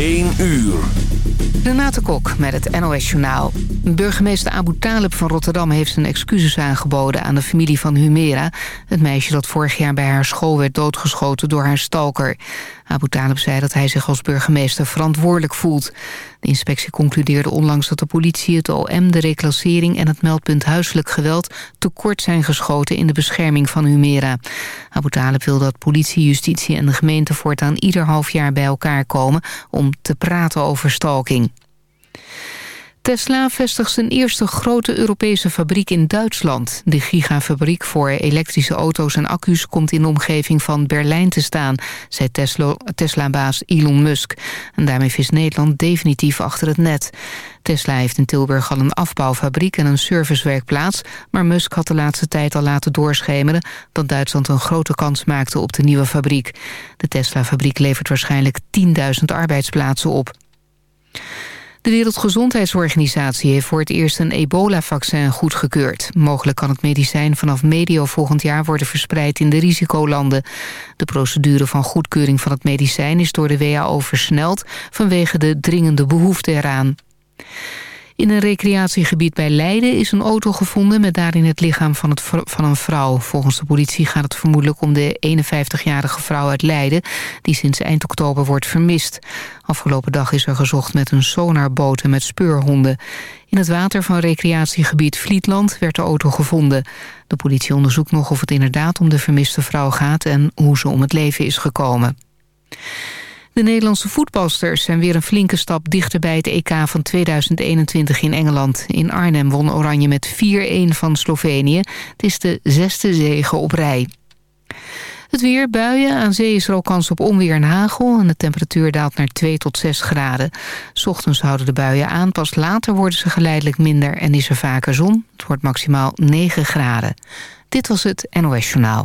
1 uur. Renate Kok met het NOS Journaal. Burgemeester Abu Talib van Rotterdam heeft zijn excuses aangeboden... aan de familie van Humera, het meisje dat vorig jaar bij haar school werd doodgeschoten door haar stalker. Abu Talib zei dat hij zich als burgemeester verantwoordelijk voelt. De inspectie concludeerde onlangs dat de politie, het OM, de reclassering... en het meldpunt huiselijk geweld tekort zijn geschoten in de bescherming van Humera. Abu Talib wil dat politie, justitie en de gemeente voortaan ieder half jaar bij elkaar komen... om te praten over stalking. Tesla vestigt zijn eerste grote Europese fabriek in Duitsland. De gigafabriek voor elektrische auto's en accu's komt in de omgeving van Berlijn te staan, zei Tesla-baas Elon Musk. En daarmee vis Nederland definitief achter het net. Tesla heeft in Tilburg al een afbouwfabriek en een servicewerkplaats... maar Musk had de laatste tijd al laten doorschemeren... dat Duitsland een grote kans maakte op de nieuwe fabriek. De Tesla-fabriek levert waarschijnlijk 10.000 arbeidsplaatsen op. De Wereldgezondheidsorganisatie heeft voor het eerst een ebola-vaccin goedgekeurd. Mogelijk kan het medicijn vanaf medio volgend jaar worden verspreid in de risicolanden. De procedure van goedkeuring van het medicijn is door de WHO versneld vanwege de dringende behoefte eraan. In een recreatiegebied bij Leiden is een auto gevonden... met daarin het lichaam van, een vrouw. Volgens de politie gaat het vermoedelijk om de 51-jarige vrouw uit Leiden... die sinds eind oktober wordt vermist. Afgelopen dag is er gezocht met een sonarboot en met speurhonden. In het water van recreatiegebied Vlietland werd de auto gevonden. De politie onderzoekt nog of het inderdaad om de vermiste vrouw gaat... en hoe ze om het leven is gekomen. De Nederlandse voetbalsters zijn weer een flinke stap dichter bij het EK van 2021 in Engeland. In Arnhem won Oranje met 4-1 van Slovenië. Het is de zesde zege op rij. Het weer, buien. Aan zee is er ook kans op onweer en hagel... en de temperatuur daalt naar 2 tot 6 graden. S ochtends houden de buien aan, pas later worden ze geleidelijk minder... en is er vaker zon. Het wordt maximaal 9 graden. Dit was het NOS Journaal.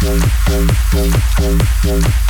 Thank you.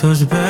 Feels better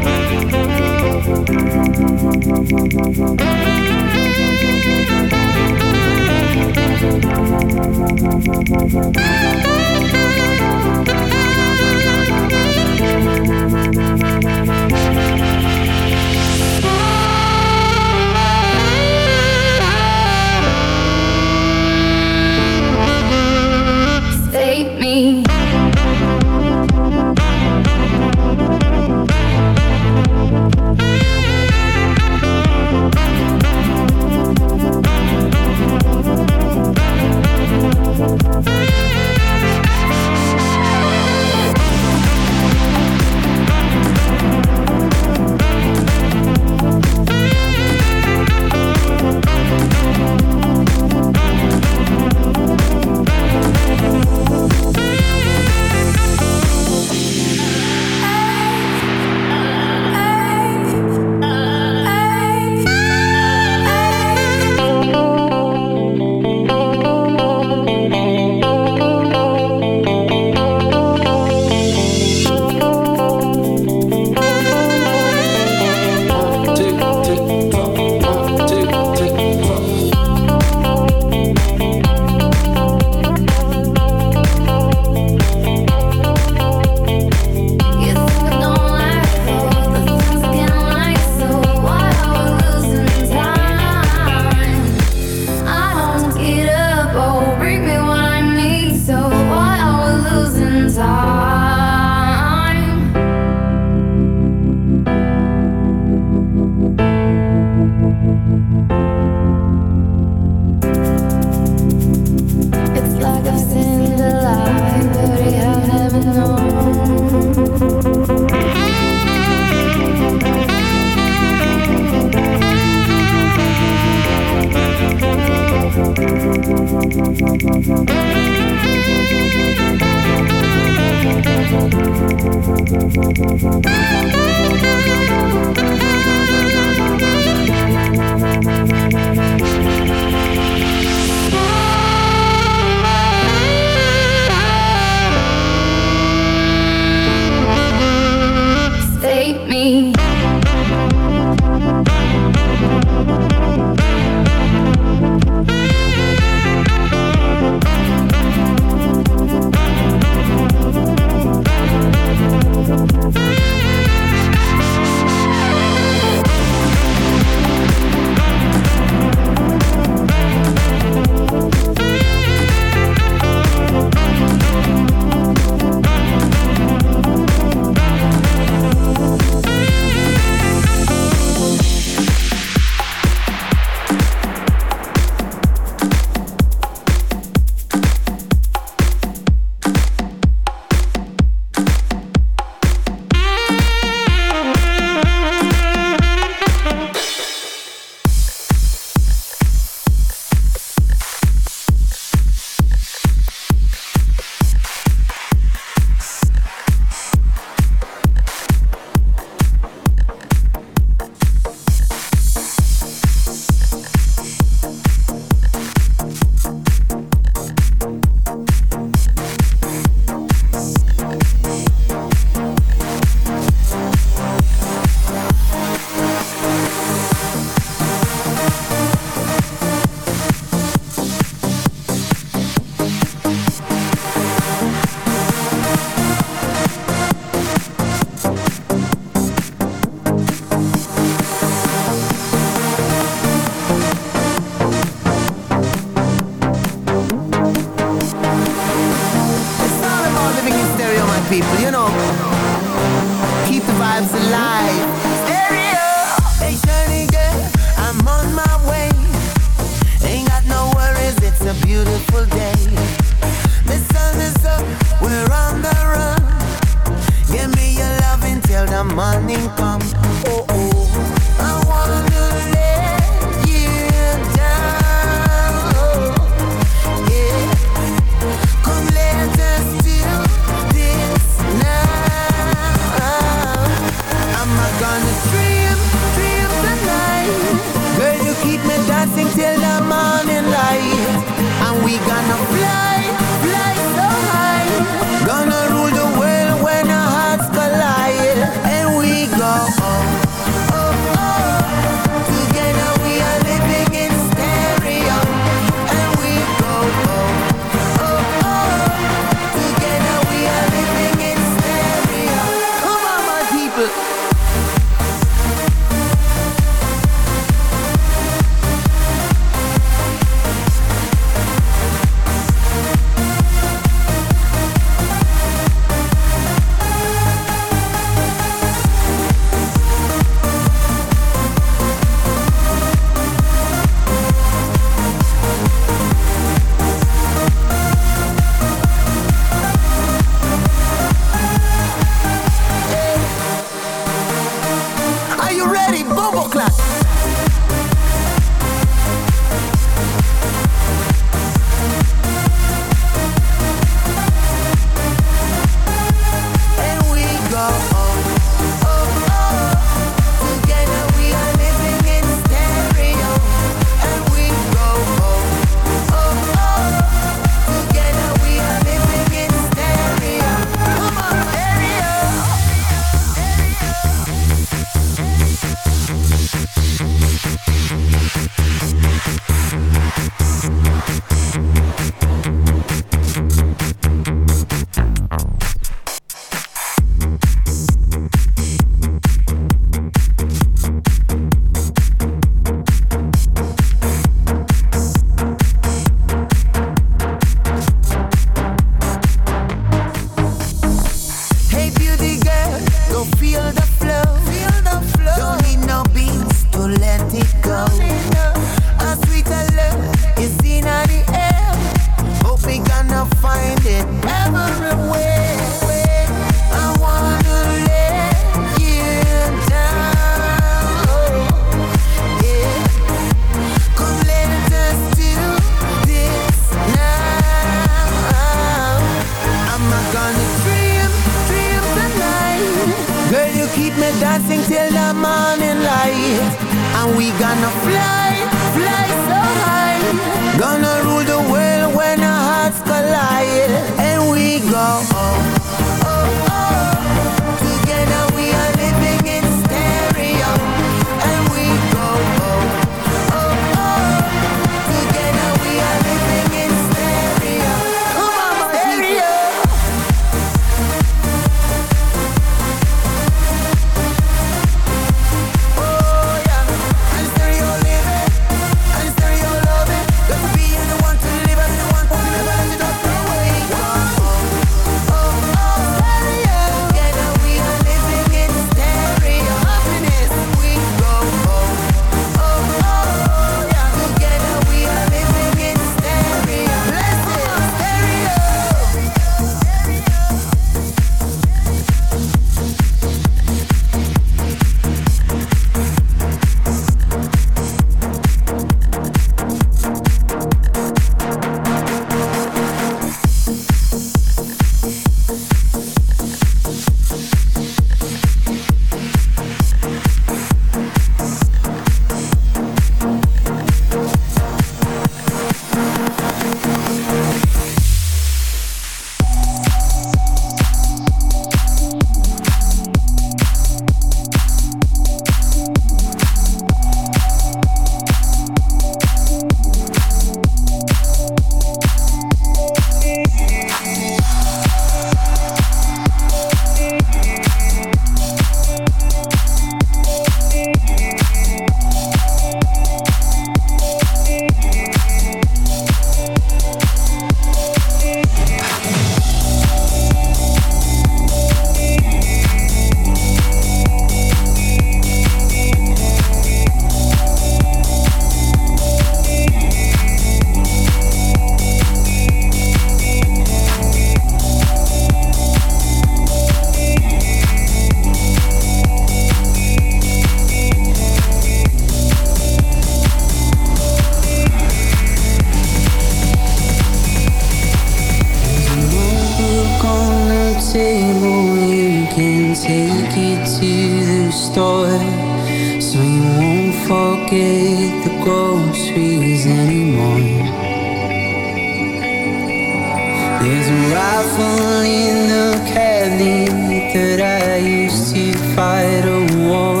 A rifle in the caddy that I used to fight a war.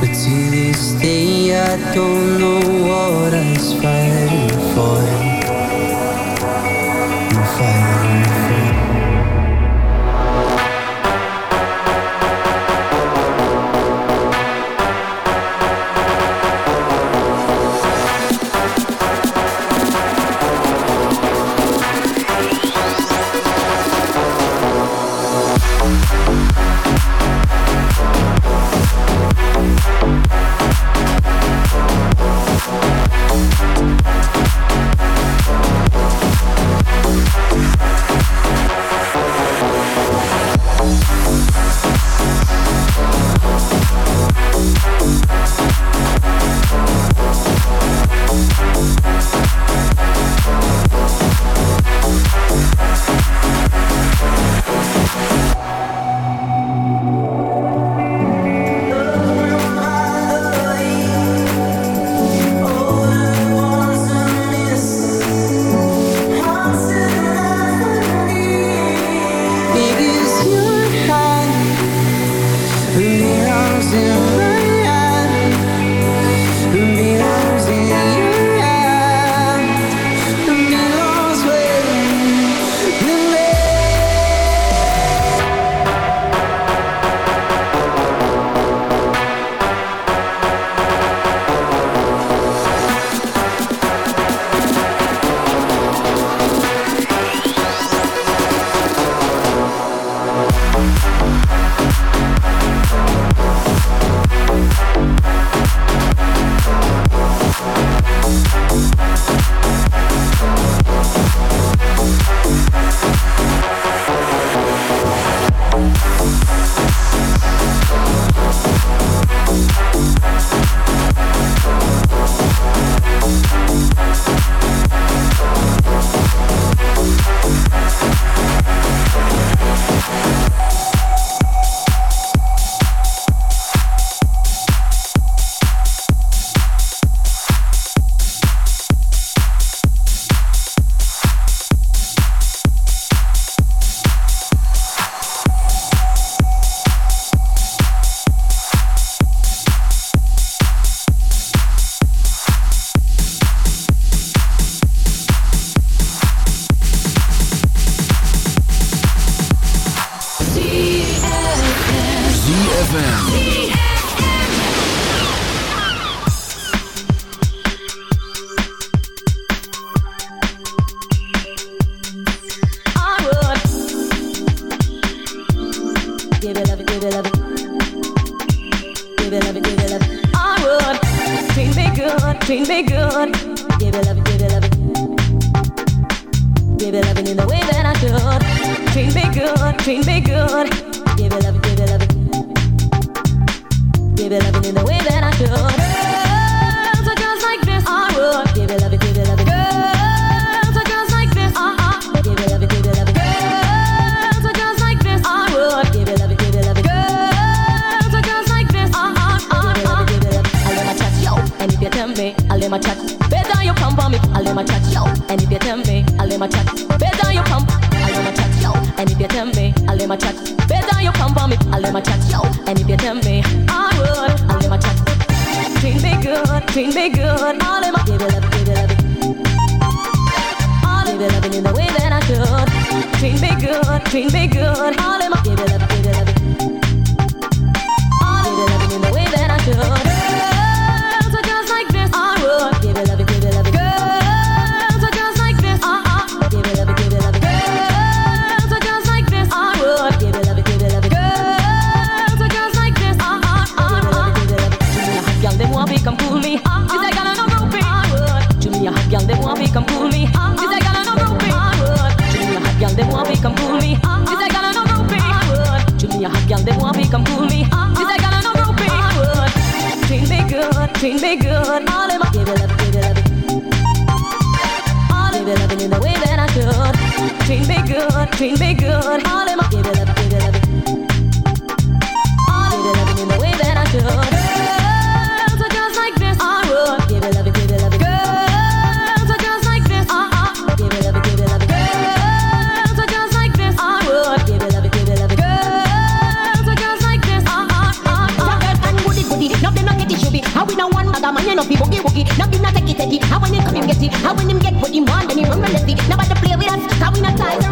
But to this day, I don't know what I'm fighting for. my chat. Better you come for me, I'll let my chat. Yo, and if you tell me I would, I'll let my chat. Treat me good, treat me good. All in my give it up, give it up. All in let loving in the way that I should. Treat me good, treat me good. All in my give it up. Girl, they want me, come cool me. Uh-uh. She's like, girl, I know groupie. Uh-uh. Treat me good, treat me good. All in my give it up, give it up. All in my give it up in the way that I should. Treat me good, treat me good. All in my give it up, give it up. him get it. How when him get what he want, then he run run the Now about to play with us, cause we not ties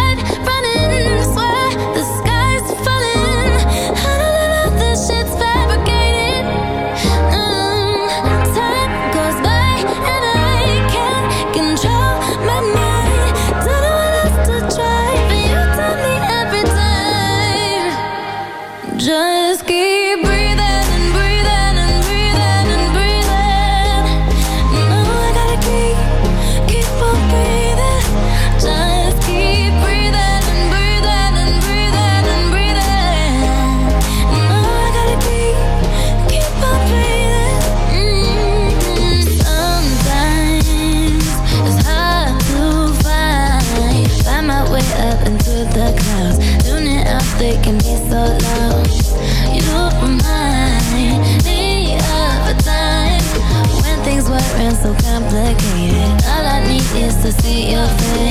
see your face.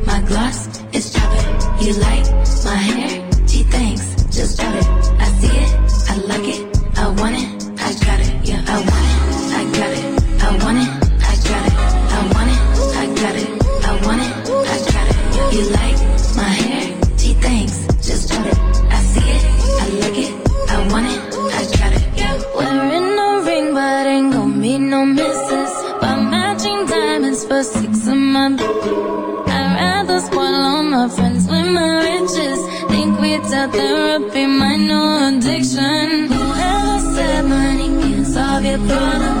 It's is chopping. You like my hair? therapy, my new addiction. Whoever said money can't solve your problems.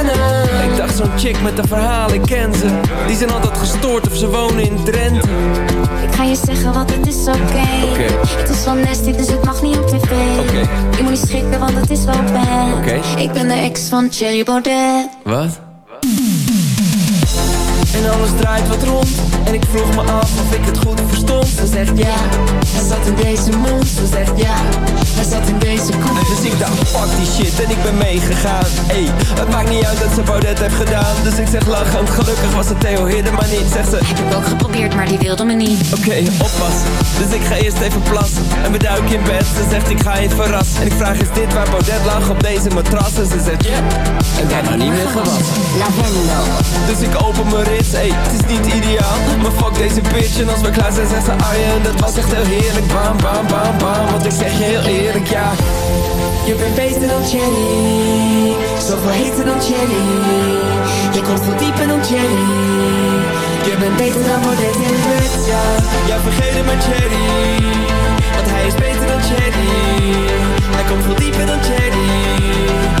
zo'n chick met een verhaal, ik ken ze Die zijn altijd gestoord of ze wonen in Drenthe Ik ga je zeggen, want het is oké. Het is wel nasty, dus het mag niet op tv. Oké. Je moet niet schrikken, want het is wel bad. Oké. Ik ben de ex van Cherry Baudet. Wat? En alles draait wat rond En ik vroeg me af of ik het goed verstond Ze zegt ja, hij zat in deze mond Ze zegt ja, hij zat in deze koek Dus ik dacht fuck die shit en ik ben meegegaan Ey, het maakt niet uit dat ze Baudet heeft gedaan Dus ik zeg lachend, gelukkig was het Theo Hidden maar niet Zegt ze, Heb ik ook geprobeerd, maar die wilde me niet. Oké, oppassen. Dus ik ga eerst even plassen. En we duiken in bed. Ze zegt ik ga je verrassen. En ik vraag is dit waar Baudet lag op deze matras? En ze zegt ja. En daarna niet meer gewassen. Lavendel. Dus ik open mijn rits, ey, het is niet ideaal Maar fuck deze bitch en als we klaar zijn zegt ze Arjen Dat was echt heel heerlijk, bam bam bam bam Want ik zeg je heel eerlijk, ja Je bent beter dan Jenny. Zoveel heter dan Jenny. Je komt veel dieper dan Jenny. Je bent beter dan Baudet in bed, ja Ja, vergeet het maar Jenny. Want hij is beter dan Jenny. Hij komt veel dieper dan Jenny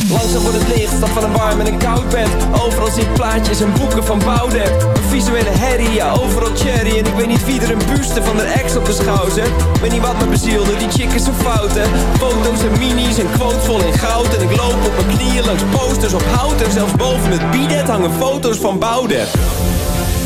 Langzaam wordt het licht, stap van een warm en een koud bed. Overal ik plaatjes en boeken van Boudewijn Een visuele herrie, ja overal cherry. En ik weet niet wie er een buste van de ex op de schouw zet Weet niet wat me bezielde, die chick is zo fout hè. Foto's en minis en quotes vol in goud. En ik loop op mijn knieën langs posters op hout. En zelfs boven het bidet hangen foto's van Boudewijn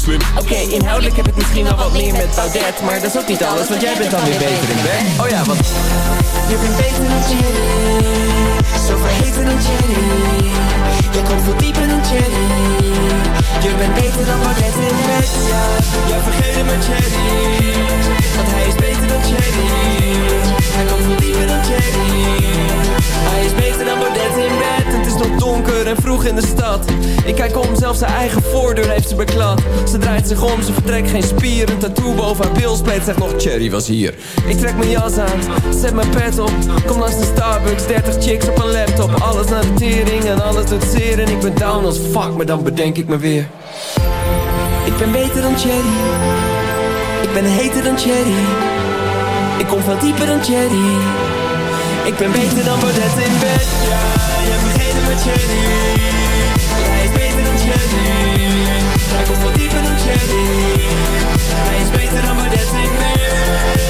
slim Oké, inhoudelijk heb ik misschien wel wat meer met Baudet Maar dat is ook niet alles, want jij bent dan weer beter in bed. Oh ja, want Je bent beter dan Jenny Zoveel heter dan Jenny Je komt veel dieper dan Jenny Je bent beter dan Baudet in bed, ja Ja, vergeet het maar Jenny Want hij is beter dan Jenny Hij komt veel Hij is beter dan Baudet in bed. Het is nog donker en vroeg in de stad. Ik kijk om, zelfs zijn eigen voordeur heeft ze beklad. Ze draait zich om, ze vertrekt geen spier. Een tattoo boven haar bilspleet zegt nog Cherry was hier. Ik trek mijn jas aan, zet mijn pet op. Kom langs de Starbucks, 30 chicks op een laptop. Alles naar de tering en alles doet zeer. En ik ben down als fuck, maar dan bedenk ik me weer. Ik ben beter dan Cherry Ik ben heter dan Cherry Ik kom veel dieper dan Cherry Ik ben beter dan Baudet in bed. Ja, je vergeet het met Cherry Hij is beter dan Cherry Hij komt veel dieper dan Cherry Hij is beter dan Baudet in bed